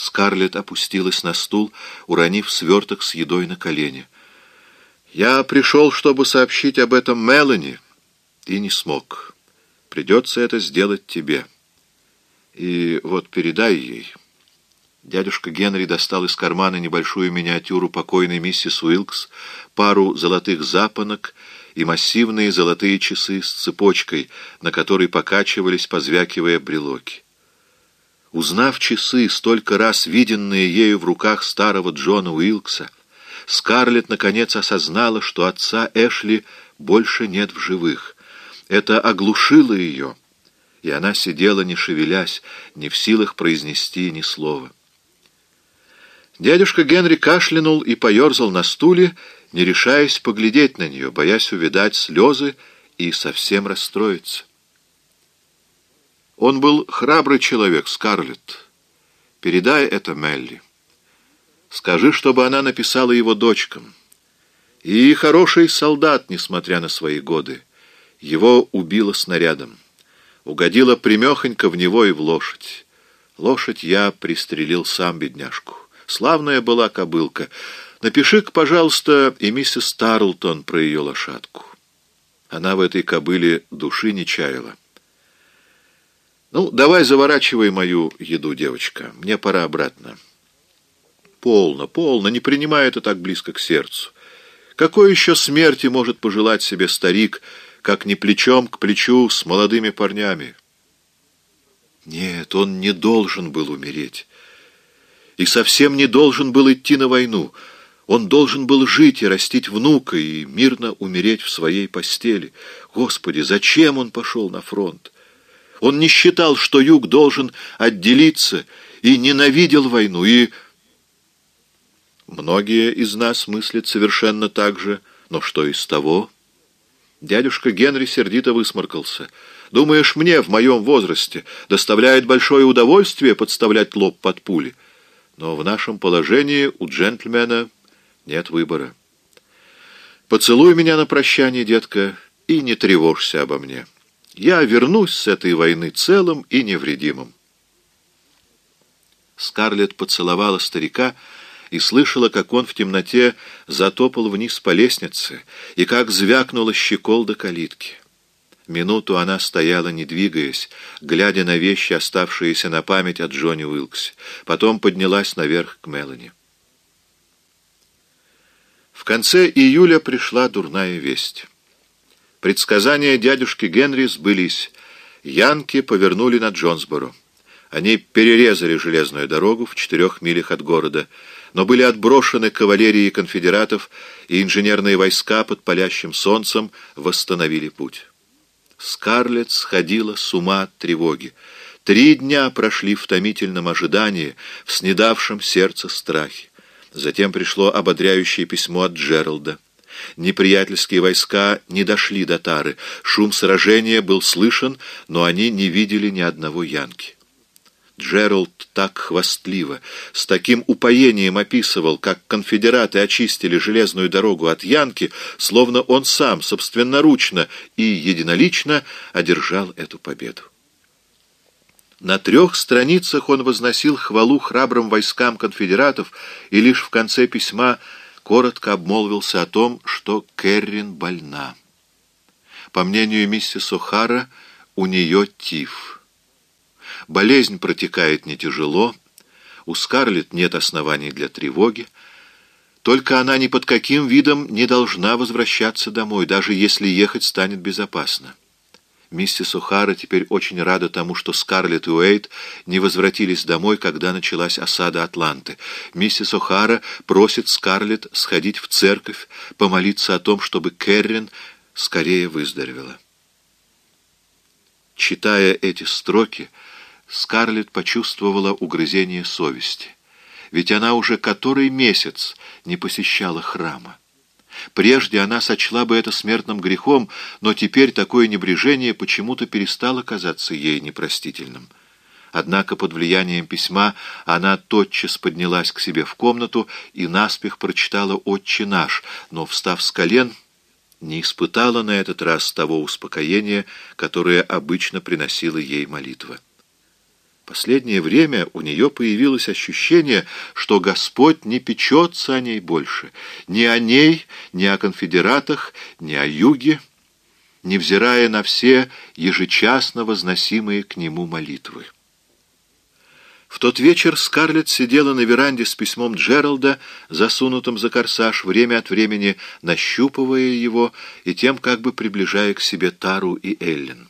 Скарлетт опустилась на стул, уронив сверток с едой на колени. «Я пришел, чтобы сообщить об этом Мелани, и не смог. Придется это сделать тебе. И вот передай ей». Дядюшка Генри достал из кармана небольшую миниатюру покойной миссис Уилкс, пару золотых запонок и массивные золотые часы с цепочкой, на которой покачивались, позвякивая брелоки. Узнав часы, столько раз виденные ею в руках старого Джона Уилкса, Скарлетт наконец осознала, что отца Эшли больше нет в живых. Это оглушило ее, и она сидела, не шевелясь, не в силах произнести ни слова. Дядюшка Генри кашлянул и поерзал на стуле, не решаясь поглядеть на нее, боясь увидать слезы и совсем расстроиться. Он был храбрый человек, Скарлетт. Передай это Мелли. Скажи, чтобы она написала его дочкам. И хороший солдат, несмотря на свои годы. Его убило снарядом. Угодила примехонько в него и в лошадь. Лошадь я пристрелил сам, бедняжку. Славная была кобылка. Напиши-ка, пожалуйста, и миссис Тарлтон про ее лошадку. Она в этой кобыле души не чаяла. Ну, давай заворачивай мою еду, девочка. Мне пора обратно. Полно, полно, не принимай это так близко к сердцу. Какой еще смерти может пожелать себе старик, как не плечом к плечу с молодыми парнями? Нет, он не должен был умереть и совсем не должен был идти на войну. Он должен был жить и растить внука и мирно умереть в своей постели. Господи, зачем он пошел на фронт? Он не считал, что юг должен отделиться, и ненавидел войну, и... Многие из нас мыслят совершенно так же, но что из того? Дядюшка Генри сердито высморкался. «Думаешь, мне в моем возрасте доставляет большое удовольствие подставлять лоб под пули?» но в нашем положении у джентльмена нет выбора. Поцелуй меня на прощание, детка, и не тревожься обо мне. Я вернусь с этой войны целым и невредимым. Скарлетт поцеловала старика и слышала, как он в темноте затопал вниз по лестнице и как звякнула щеколда калитки. Минуту она стояла, не двигаясь, глядя на вещи, оставшиеся на память от Джонни Уилкс. Потом поднялась наверх к Мелани. В конце июля пришла дурная весть. Предсказания дядюшки Генри сбылись. Янки повернули на Джонсборо. Они перерезали железную дорогу в четырех милях от города, но были отброшены кавалерией конфедератов, и инженерные войска под палящим солнцем восстановили путь. Скарлетт сходила с ума от тревоги. Три дня прошли в томительном ожидании, в снедавшем сердце страхе. Затем пришло ободряющее письмо от Джералда. Неприятельские войска не дошли до Тары. Шум сражения был слышен, но они не видели ни одного янки. Джеральд так хвастливо, с таким упоением описывал, как конфедераты очистили железную дорогу от Янки, словно он сам собственноручно и единолично одержал эту победу. На трех страницах он возносил хвалу храбрым войскам конфедератов и лишь в конце письма коротко обмолвился о том, что Керрин больна. По мнению миссис О'Хара, у нее тиф. Болезнь протекает не тяжело, у Скарлетт нет оснований для тревоги, только она ни под каким видом не должна возвращаться домой, даже если ехать станет безопасно. Миссис О'Хара теперь очень рада тому, что Скарлетт и Уэйт не возвратились домой, когда началась осада Атланты. Миссис О'Хара просит Скарлетт сходить в церковь, помолиться о том, чтобы Кэррин скорее выздоровела. Читая эти строки, Скарлетт почувствовала угрызение совести. Ведь она уже который месяц не посещала храма. Прежде она сочла бы это смертным грехом, но теперь такое небрежение почему-то перестало казаться ей непростительным. Однако под влиянием письма она тотчас поднялась к себе в комнату и наспех прочитала «Отче наш», но, встав с колен, не испытала на этот раз того успокоения, которое обычно приносила ей молитва. Последнее время у нее появилось ощущение, что Господь не печется о ней больше, ни о ней, ни о конфедератах, ни о юге, невзирая на все ежечасно возносимые к нему молитвы. В тот вечер Скарлетт сидела на веранде с письмом Джералда, засунутым за корсаж, время от времени нащупывая его и тем как бы приближая к себе Тару и Эллен.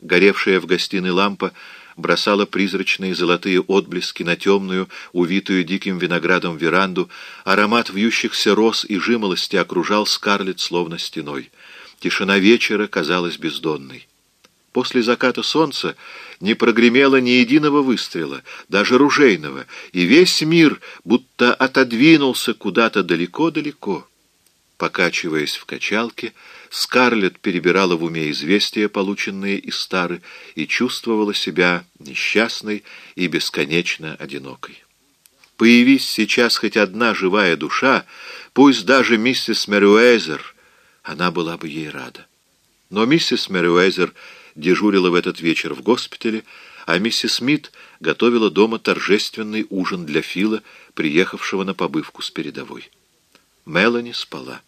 Горевшая в гостиной лампа бросала призрачные золотые отблески на темную, увитую диким виноградом веранду, аромат вьющихся роз и жимолости окружал Скарлетт словно стеной. Тишина вечера казалась бездонной. После заката солнца не прогремело ни единого выстрела, даже ружейного, и весь мир будто отодвинулся куда-то далеко-далеко. Покачиваясь в качалке, Скарлетт перебирала в уме известия, полученные из Стары, и чувствовала себя несчастной и бесконечно одинокой. Появись сейчас хоть одна живая душа, пусть даже миссис Мерюэзер, она была бы ей рада. Но миссис Мерюэзер дежурила в этот вечер в госпитале, а миссис Смит готовила дома торжественный ужин для Фила, приехавшего на побывку с передовой. Мелани спала.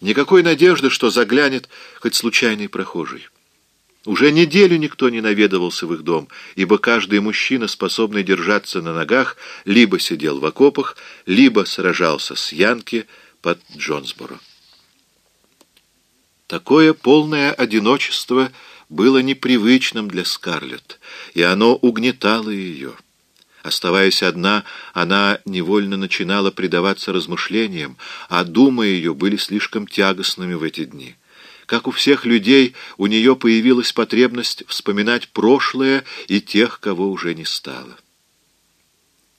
Никакой надежды, что заглянет хоть случайный прохожий. Уже неделю никто не наведывался в их дом, ибо каждый мужчина, способный держаться на ногах, либо сидел в окопах, либо сражался с Янки под Джонсборо. Такое полное одиночество было непривычным для Скарлетт, и оно угнетало ее. Оставаясь одна, она невольно начинала предаваться размышлениям, а думы ее были слишком тягостными в эти дни. Как у всех людей, у нее появилась потребность вспоминать прошлое и тех, кого уже не стало.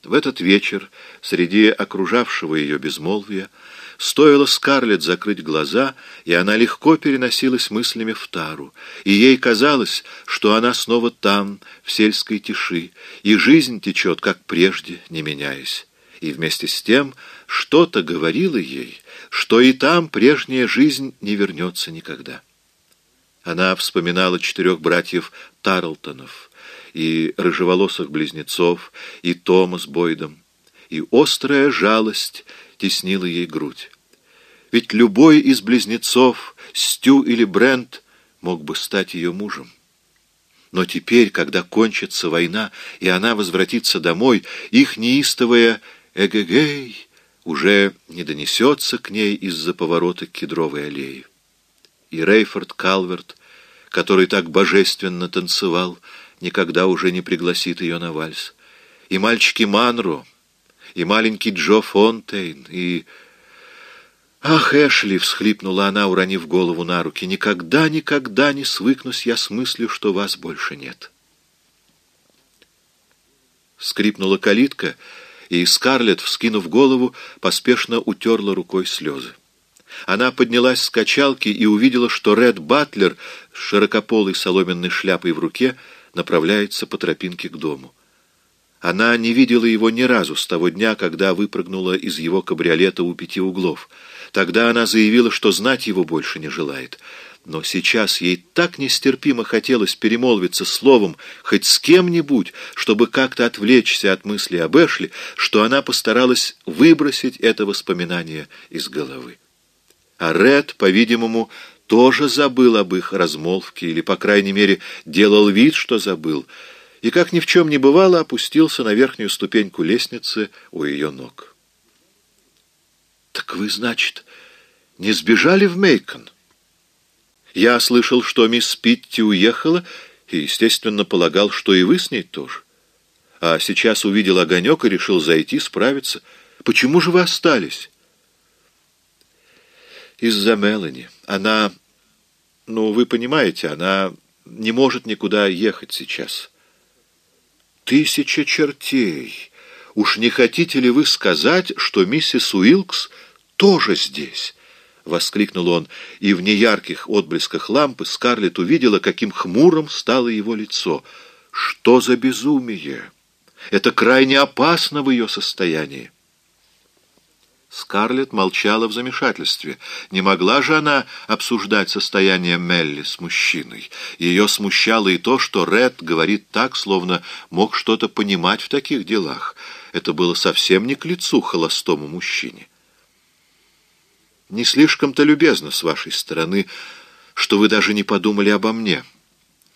В этот вечер, среди окружавшего ее безмолвия, Стоило Скарлетт закрыть глаза, и она легко переносилась мыслями в Тару, и ей казалось, что она снова там, в сельской тиши, и жизнь течет, как прежде, не меняясь. И вместе с тем что-то говорило ей, что и там прежняя жизнь не вернется никогда. Она вспоминала четырех братьев Тарлтонов, и рыжеволосых близнецов, и Тома с Бойдом, и острая жалость теснила ей грудь. Ведь любой из близнецов, Стю или Брент, мог бы стать ее мужем. Но теперь, когда кончится война, и она возвратится домой, их неистовая «эгегей» уже не донесется к ней из-за поворота кедровой аллеи. И Рейфорд Калверт, который так божественно танцевал, никогда уже не пригласит ее на вальс. И мальчики Манро — и маленький Джо Фонтейн, и... «Ах, Эшли!» — всхлипнула она, уронив голову на руки. «Никогда, никогда не свыкнусь я с мыслью, что вас больше нет». Скрипнула калитка, и Скарлетт, вскинув голову, поспешно утерла рукой слезы. Она поднялась с качалки и увидела, что Ред Батлер с широкополой соломенной шляпой в руке направляется по тропинке к дому. Она не видела его ни разу с того дня, когда выпрыгнула из его кабриолета у пяти углов. Тогда она заявила, что знать его больше не желает. Но сейчас ей так нестерпимо хотелось перемолвиться словом хоть с кем-нибудь, чтобы как-то отвлечься от мысли об Эшли, что она постаралась выбросить это воспоминание из головы. А Ред, по-видимому, тоже забыл об их размолвке, или, по крайней мере, делал вид, что забыл — и, как ни в чем не бывало, опустился на верхнюю ступеньку лестницы у ее ног. «Так вы, значит, не сбежали в Мейкон?» «Я слышал, что мисс Питти уехала, и, естественно, полагал, что и вы с ней тоже. А сейчас увидел огонек и решил зайти, справиться. Почему же вы остались?» «Из-за Мелани. Она... Ну, вы понимаете, она не может никуда ехать сейчас». Тысяча чертей! Уж не хотите ли вы сказать, что миссис Уилкс тоже здесь?» — воскликнул он, и в неярких отблесках лампы Скарлетт увидела, каким хмурым стало его лицо. «Что за безумие! Это крайне опасно в ее состоянии!» Скарлетт молчала в замешательстве. Не могла же она обсуждать состояние Мелли с мужчиной. Ее смущало и то, что Ред говорит так, словно мог что-то понимать в таких делах. Это было совсем не к лицу холостому мужчине. «Не слишком-то любезно с вашей стороны, что вы даже не подумали обо мне.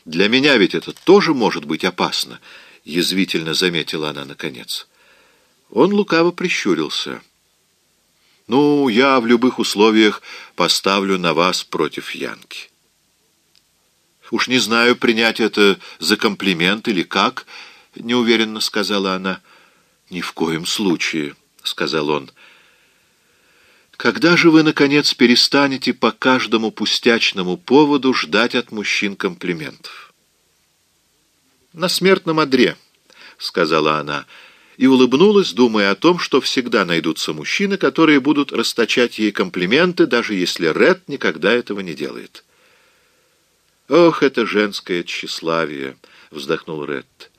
Для меня ведь это тоже может быть опасно», — язвительно заметила она наконец. Он лукаво прищурился. Ну, я в любых условиях поставлю на вас против Янки. Уж не знаю, принять это за комплимент или как, неуверенно сказала она. Ни в коем случае, сказал он. Когда же вы, наконец, перестанете по каждому пустячному поводу ждать от мужчин комплиментов? На смертном одре, сказала она, — и улыбнулась, думая о том, что всегда найдутся мужчины, которые будут расточать ей комплименты, даже если Ред никогда этого не делает. «Ох, это женское тщеславие!» — вздохнул Ред.